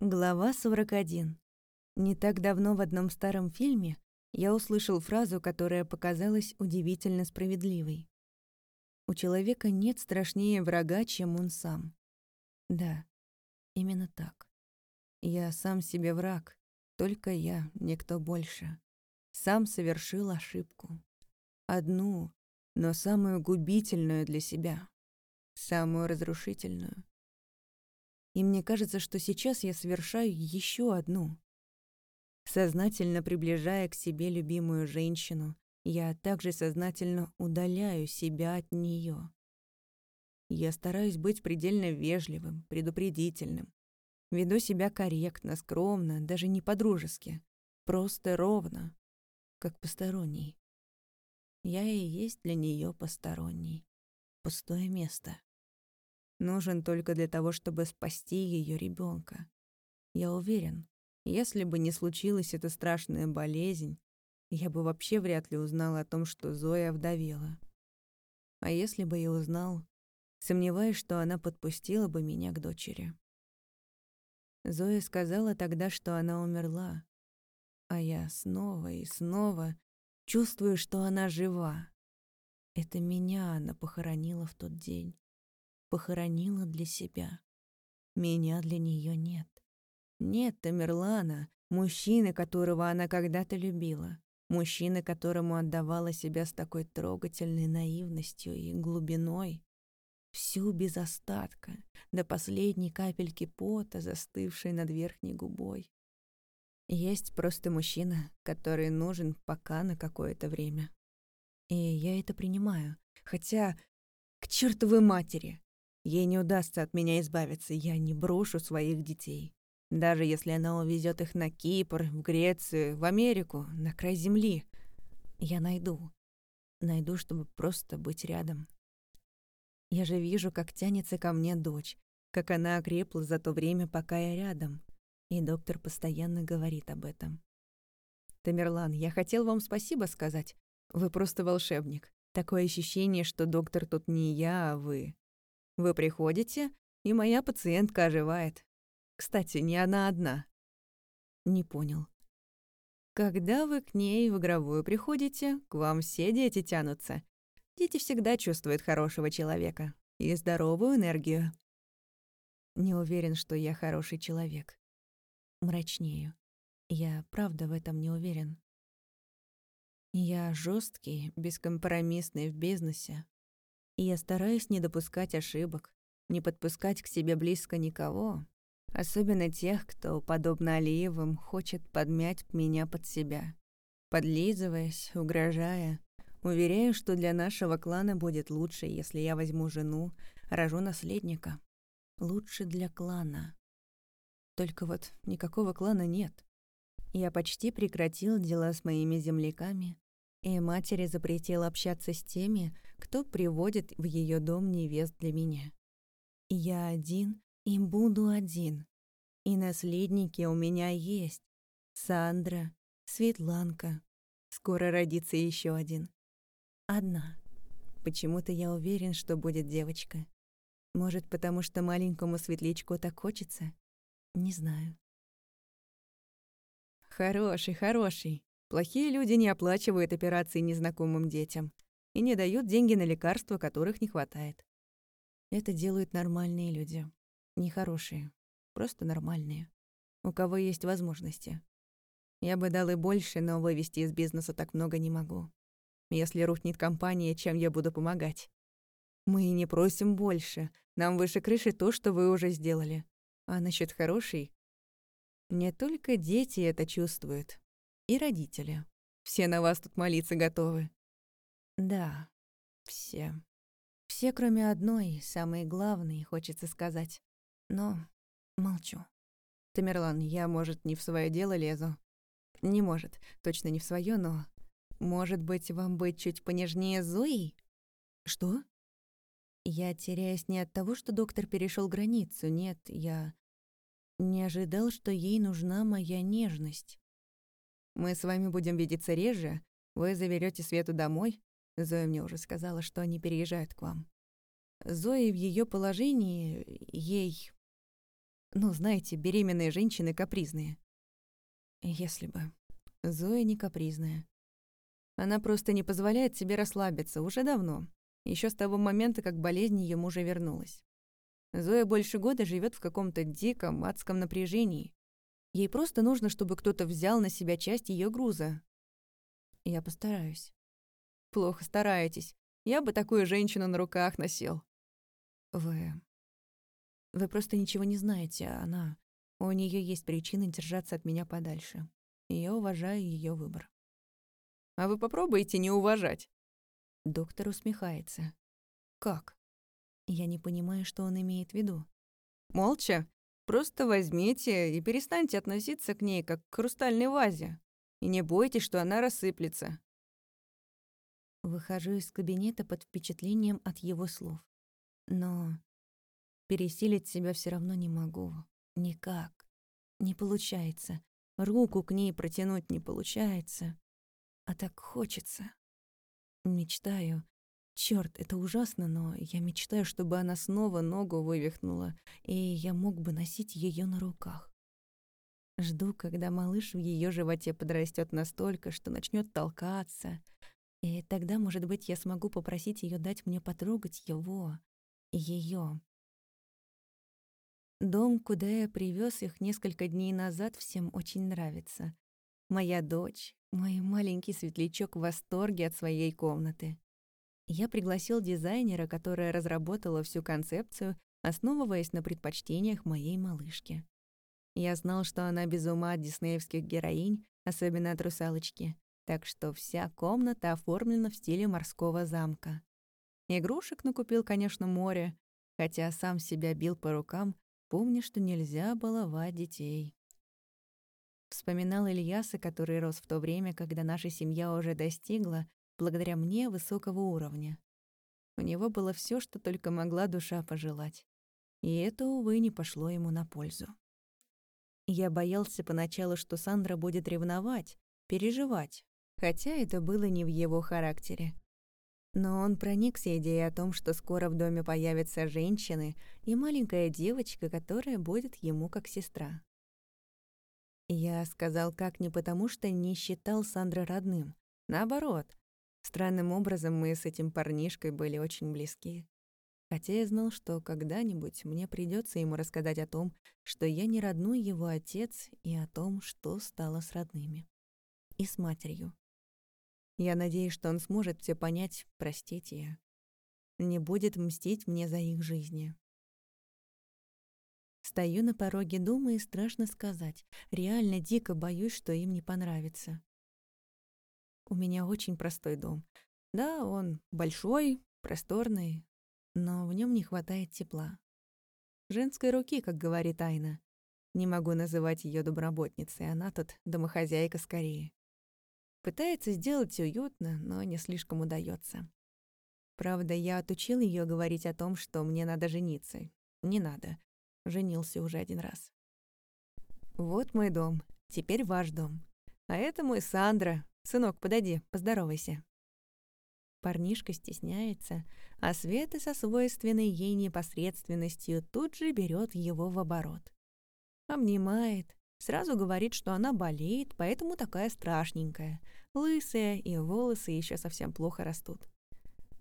Глава 41. Не так давно в одном старом фильме я услышал фразу, которая показалась удивительно справедливой. У человека нет страшнее врага, чем он сам. Да, именно так. Я сам себе враг, только я, никто больше. Сам совершил ошибку. Одну, но самую губительную для себя. Самую разрушительную. И мне кажется, что сейчас я совершаю еще одну. Сознательно приближая к себе любимую женщину, я также сознательно удаляю себя от нее. Я стараюсь быть предельно вежливым, предупредительным. Веду себя корректно, скромно, даже не по-дружески. Просто ровно, как посторонний. Я и есть для нее посторонний. Пустое место нужен только для того, чтобы спасти ее ребенка. Я уверен, если бы не случилась эта страшная болезнь, я бы вообще вряд ли узнал о том, что Зоя вдовела. А если бы я узнал, сомневаюсь, что она подпустила бы меня к дочери. Зоя сказала тогда, что она умерла, а я снова и снова чувствую, что она жива. Это меня она похоронила в тот день похоронила для себя. Меня для нее нет. Нет Тамерлана, мужчины, которого она когда-то любила, мужчины, которому отдавала себя с такой трогательной наивностью и глубиной, всю без остатка, до последней капельки пота, застывшей над верхней губой. Есть просто мужчина, который нужен пока на какое-то время. И я это принимаю, хотя к чертовой матери. Ей не удастся от меня избавиться, я не брошу своих детей. Даже если она увезет их на Кипр, в Грецию, в Америку, на край земли. Я найду. Найду, чтобы просто быть рядом. Я же вижу, как тянется ко мне дочь, как она окрепла за то время, пока я рядом. И доктор постоянно говорит об этом. Тамерлан, я хотел вам спасибо сказать. Вы просто волшебник. Такое ощущение, что доктор тут не я, а вы. Вы приходите, и моя пациентка оживает. Кстати, не она одна. Не понял. Когда вы к ней в игровую приходите, к вам все дети тянутся. Дети всегда чувствуют хорошего человека и здоровую энергию. Не уверен, что я хороший человек. Мрачнею. Я правда в этом не уверен. Я жесткий, бескомпромиссный в бизнесе, и я стараюсь не допускать ошибок, не подпускать к себе близко никого, особенно тех, кто, подобно Алиевым, хочет подмять меня под себя. Подлизываясь, угрожая, уверяю, что для нашего клана будет лучше, если я возьму жену, рожу наследника. Лучше для клана. Только вот никакого клана нет. Я почти прекратил дела с моими земляками, и матери запретил общаться с теми, кто приводит в ее дом невест для меня. Я один и буду один. И наследники у меня есть. Сандра, Светланка. Скоро родится еще один. Одна. Почему-то я уверен, что будет девочка. Может, потому что маленькому светлячку так хочется? Не знаю. Хороший, хороший. Плохие люди не оплачивают операции незнакомым детям и не дают деньги на лекарства, которых не хватает. Это делают нормальные люди. Нехорошие. Просто нормальные. У кого есть возможности. Я бы дал и больше, но вывести из бизнеса так много не могу. Если рухнет компания, чем я буду помогать? Мы не просим больше. Нам выше крыши то, что вы уже сделали. А насчет хорошей? Не только дети это чувствуют и родители. Все на вас тут молиться готовы. Да, все. Все, кроме одной, самой главной, хочется сказать. Но молчу. Тамерлан, я, может, не в свое дело лезу. Не может, точно не в свое, но... Может быть, вам быть чуть понежнее Зои? Что? Я теряюсь не от того, что доктор перешел границу, нет, я не ожидал, что ей нужна моя нежность. Мы с вами будем видеться реже, вы заберете Свету домой. Зоя мне уже сказала, что они переезжают к вам. Зои в ее положении, ей... Ну, знаете, беременные женщины капризные. Если бы. Зоя не капризная. Она просто не позволяет себе расслабиться уже давно, еще с того момента, как болезнь ее мужа вернулась. Зоя больше года живет в каком-то диком, адском напряжении. Ей просто нужно, чтобы кто-то взял на себя часть ее груза. Я постараюсь. Плохо стараетесь. Я бы такую женщину на руках носил. Вы... Вы просто ничего не знаете, а она... У нее есть причины держаться от меня подальше. И я уважаю ее выбор. А вы попробуйте не уважать. Доктор усмехается. Как? Я не понимаю, что он имеет в виду. Молча. Просто возьмите и перестаньте относиться к ней как к хрустальной вазе. И не бойтесь, что она рассыплется. Выхожу из кабинета под впечатлением от его слов. Но пересилить себя все равно не могу. Никак. Не получается. Руку к ней протянуть не получается. А так хочется. Мечтаю, Черт, это ужасно, но я мечтаю, чтобы она снова ногу вывихнула, и я мог бы носить ее на руках. Жду, когда малыш в ее животе подрастет настолько, что начнет толкаться, и тогда, может быть, я смогу попросить ее дать мне потрогать его, ее. Дом, куда я привез их несколько дней назад, всем очень нравится. Моя дочь, мой маленький светлячок в восторге от своей комнаты. Я пригласил дизайнера, которая разработала всю концепцию, основываясь на предпочтениях моей малышки. Я знал, что она без ума от диснеевских героинь, особенно от русалочки, так что вся комната оформлена в стиле морского замка. Игрушек накупил, конечно, море, хотя сам себя бил по рукам, помня, что нельзя баловать детей. Вспоминал Ильяса, который рос в то время, когда наша семья уже достигла, благодаря мне высокого уровня. У него было все, что только могла душа пожелать. И это, увы, не пошло ему на пользу. Я боялся поначалу, что Сандра будет ревновать, переживать, хотя это было не в его характере. Но он проникся идеей о том, что скоро в доме появятся женщины и маленькая девочка, которая будет ему как сестра. Я сказал как не потому, что не считал Сандра родным. Наоборот, Странным образом мы с этим парнишкой были очень близки. Хотя я знал, что когда-нибудь мне придется ему рассказать о том, что я не родной его отец, и о том, что стало с родными. И с матерью. Я надеюсь, что он сможет все понять, простить ее. Не будет мстить мне за их жизни. Стою на пороге дома и страшно сказать. Реально дико боюсь, что им не понравится. У меня очень простой дом. Да, он большой, просторный, но в нем не хватает тепла. Женской руки, как говорит Айна. Не могу называть ее домработницей, она тут домохозяйка скорее. Пытается сделать уютно, но не слишком удается. Правда, я отучил ее говорить о том, что мне надо жениться. Не надо. Женился уже один раз. Вот мой дом. Теперь ваш дом. А это мой Сандра, «Сынок, подойди, поздоровайся». Парнишка стесняется, а Света со свойственной ей непосредственностью тут же берет его в оборот. Обнимает, сразу говорит, что она болеет, поэтому такая страшненькая, лысая, и волосы еще совсем плохо растут.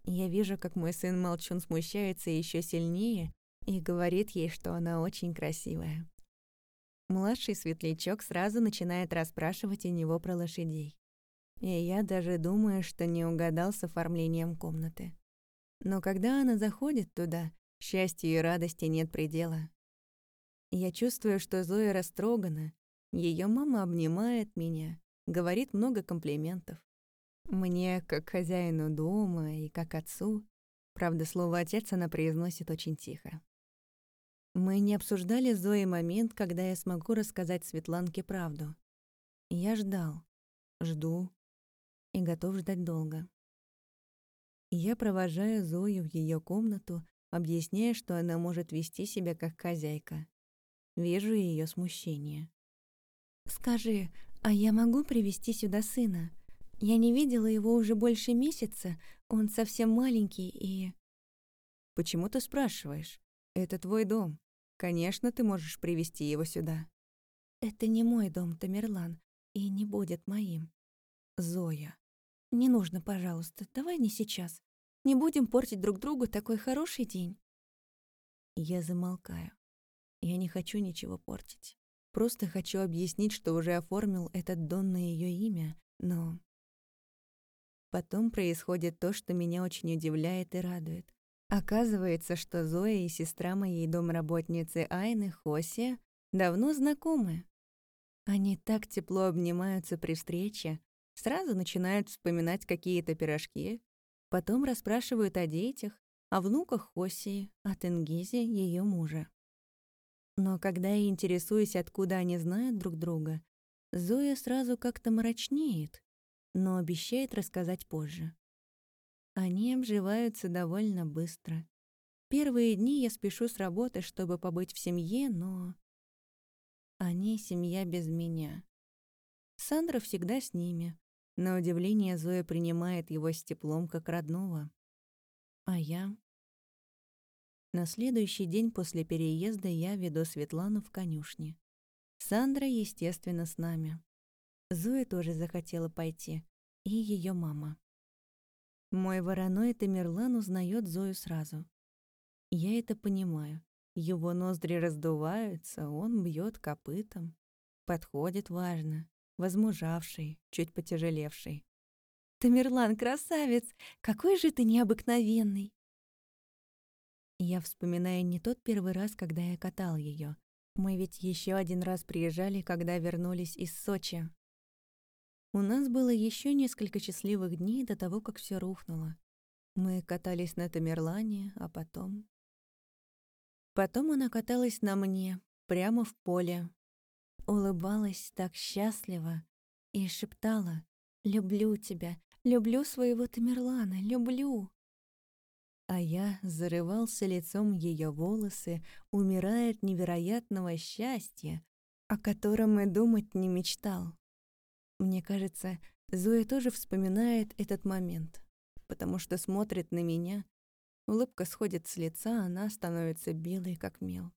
Я вижу, как мой сын Молчун смущается еще сильнее и говорит ей, что она очень красивая. Младший светлячок сразу начинает расспрашивать у него про лошадей. И я даже думаю, что не угадал с оформлением комнаты. Но когда она заходит туда, счастью и радости нет предела. Я чувствую, что Зоя растрогана. Ее мама обнимает меня, говорит много комплиментов. Мне, как хозяину дома и как отцу, правда, слово «отец» она произносит очень тихо. Мы не обсуждали с Зоей момент, когда я смогу рассказать Светланке правду. Я ждал, жду, и готов ждать долго. Я провожаю Зою в ее комнату, объясняя, что она может вести себя как хозяйка. Вижу ее смущение. «Скажи, а я могу привести сюда сына? Я не видела его уже больше месяца, он совсем маленький и...» «Почему ты спрашиваешь? Это твой дом. Конечно, ты можешь привести его сюда. Это не мой дом, Тамерлан, и не будет моим. Зоя. Не нужно, пожалуйста, давай не сейчас. Не будем портить друг другу такой хороший день. Я замолкаю. Я не хочу ничего портить. Просто хочу объяснить, что уже оформил этот дон на ее имя, но... Потом происходит то, что меня очень удивляет и радует. Оказывается, что Зоя и сестра моей домработницы Айны, Хосия, давно знакомы. Они так тепло обнимаются при встрече, сразу начинают вспоминать какие-то пирожки, потом расспрашивают о детях, о внуках Хосии, о Тенгизе, ее мужа. Но когда я интересуюсь, откуда они знают друг друга, Зоя сразу как-то мрачнеет, но обещает рассказать позже. Они обживаются довольно быстро. Первые дни я спешу с работы, чтобы побыть в семье, но... Они семья без меня. Сандра всегда с ними. На удивление Зоя принимает его с теплом, как родного. А я... На следующий день после переезда я веду Светлану в конюшне. Сандра, естественно, с нами. Зоя тоже захотела пойти. И ее мама. Мой вороной Тамерлан узнает Зою сразу. Я это понимаю. Его ноздри раздуваются, он бьет копытом. Подходит важно, возмужавший, чуть потяжелевший. «Тамерлан, красавец! Какой же ты необыкновенный!» Я вспоминаю не тот первый раз, когда я катал ее. Мы ведь еще один раз приезжали, когда вернулись из Сочи. У нас было еще несколько счастливых дней до того, как все рухнуло. Мы катались на Тамерлане, а потом... Потом она каталась на мне, прямо в поле. Улыбалась так счастливо и шептала «Люблю тебя, люблю своего Тамерлана, люблю». А я зарывался лицом ее волосы, умирая от невероятного счастья, о котором и думать не мечтал. Мне кажется, Зоя тоже вспоминает этот момент, потому что смотрит на меня, улыбка сходит с лица, она становится белой, как мел.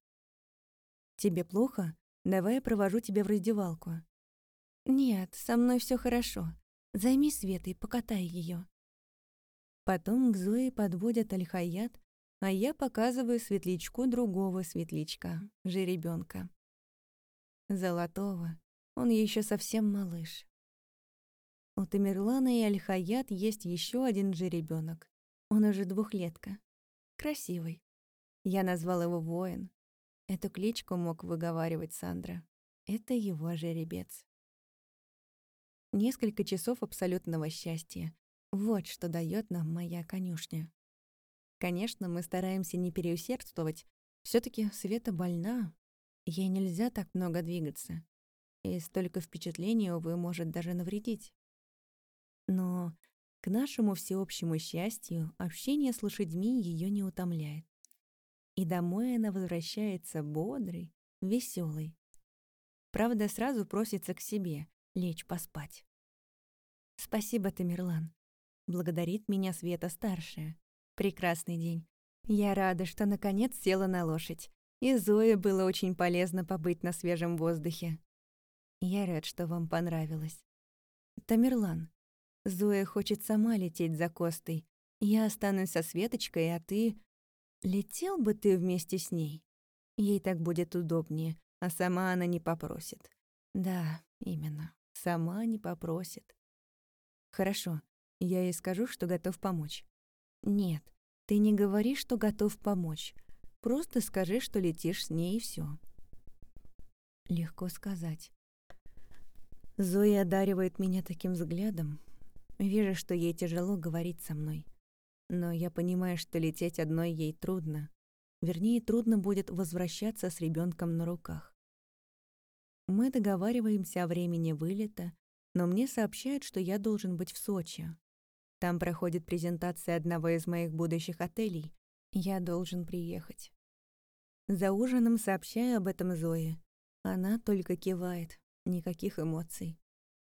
«Тебе плохо? Давай я провожу тебя в раздевалку». «Нет, со мной все хорошо. Займи Светой, покатай ее. Потом к Зое подводят Альхаят, а я показываю светлячку другого светлячка, жеребенка. Золотого. Он еще совсем малыш. У Тамерлана и Альхаят есть еще один же ребенок. Он уже двухлетка. Красивый. Я назвал его Воин. Эту кличку мог выговаривать Сандра. Это его жеребец. Несколько часов абсолютного счастья. Вот что дает нам моя конюшня. Конечно, мы стараемся не переусердствовать. все таки Света больна. Ей нельзя так много двигаться. И столько впечатлений, увы, может даже навредить. Но, к нашему всеобщему счастью, общение с лошадьми ее не утомляет. И домой она возвращается бодрой, веселой. Правда, сразу просится к себе лечь поспать. «Спасибо, Тамерлан», — благодарит меня Света-старшая. «Прекрасный день. Я рада, что наконец села на лошадь. И Зое было очень полезно побыть на свежем воздухе. Я рад, что вам понравилось. Тамерлан, Зоя хочет сама лететь за Костой. Я останусь со Светочкой, а ты... Летел бы ты вместе с ней? Ей так будет удобнее, а сама она не попросит. Да, именно, сама не попросит. Хорошо, я ей скажу, что готов помочь. Нет, ты не говори, что готов помочь. Просто скажи, что летишь с ней и все. Легко сказать. Зоя одаривает меня таким взглядом, Вижу, что ей тяжело говорить со мной. Но я понимаю, что лететь одной ей трудно. Вернее, трудно будет возвращаться с ребенком на руках. Мы договариваемся о времени вылета, но мне сообщают, что я должен быть в Сочи. Там проходит презентация одного из моих будущих отелей. Я должен приехать. За ужином сообщаю об этом Зое. Она только кивает, никаких эмоций.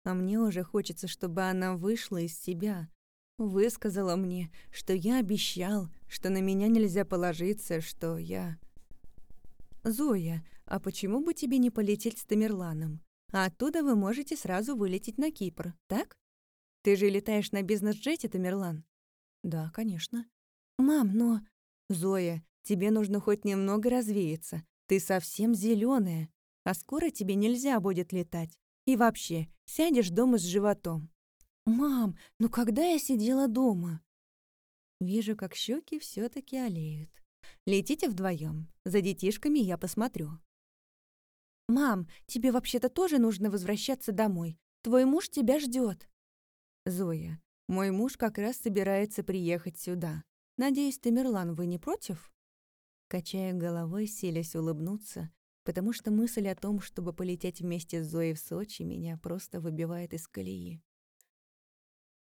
А мне уже хочется, чтобы она вышла из себя. Высказала мне, что я обещал, что на меня нельзя положиться, что я... «Зоя, а почему бы тебе не полететь с Тамерланом? А оттуда вы можете сразу вылететь на Кипр, так? Ты же летаешь на бизнес-джете, Тамерлан?» «Да, конечно». «Мам, но...» «Зоя, тебе нужно хоть немного развеяться. Ты совсем зеленая, а скоро тебе нельзя будет летать. И вообще, сядешь дома с животом». «Мам, ну когда я сидела дома?» Вижу, как щеки все таки олеют. Летите вдвоем. За детишками я посмотрю. «Мам, тебе вообще-то тоже нужно возвращаться домой. Твой муж тебя ждет. «Зоя, мой муж как раз собирается приехать сюда. Надеюсь, Тамерлан, вы не против?» Качая головой, селясь улыбнуться, потому что мысль о том, чтобы полететь вместе с Зоей в Сочи, меня просто выбивает из колеи.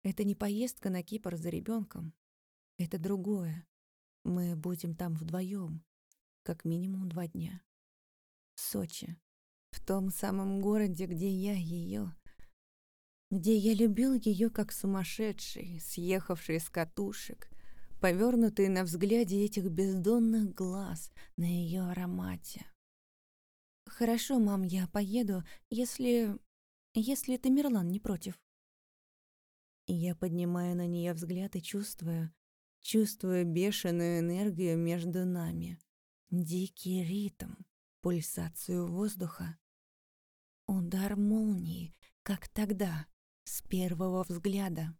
Это не поездка на Кипр за ребенком, Это другое. Мы будем там вдвоем, как минимум два дня. В Сочи. В том самом городе, где я ее, где я любил ее как сумасшедший, съехавший с катушек, повернутый на взгляде этих бездонных глаз, на ее аромате. «Хорошо, мам, я поеду, если... если Тамерлан не против». Я поднимаю на нее взгляд и чувствую, чувствую бешеную энергию между нами, дикий ритм, пульсацию воздуха. Удар молнии, как тогда, с первого взгляда.